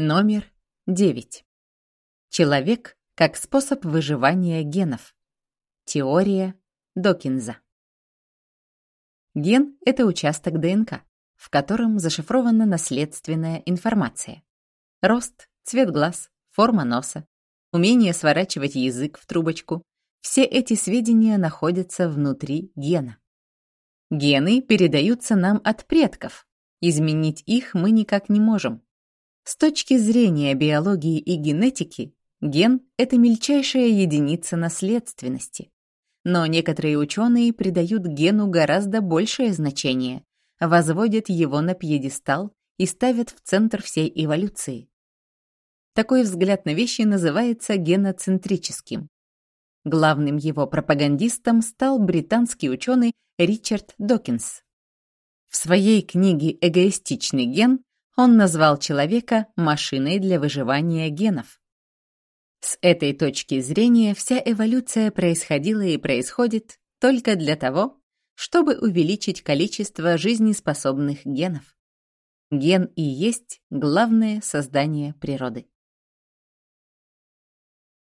Номер 9. Человек как способ выживания генов. Теория Докинза. Ген — это участок ДНК, в котором зашифрована наследственная информация. Рост, цвет глаз, форма носа, умение сворачивать язык в трубочку — все эти сведения находятся внутри гена. Гены передаются нам от предков. Изменить их мы никак не можем. С точки зрения биологии и генетики, ген — это мельчайшая единица наследственности. Но некоторые ученые придают гену гораздо большее значение, возводят его на пьедестал и ставят в центр всей эволюции. Такой взгляд на вещи называется геноцентрическим. Главным его пропагандистом стал британский ученый Ричард Докинс. В своей книге «Эгоистичный ген» он назвал человека машиной для выживания генов. С этой точки зрения вся эволюция происходила и происходит только для того, чтобы увеличить количество жизнеспособных генов. Ген и есть главное создание природы.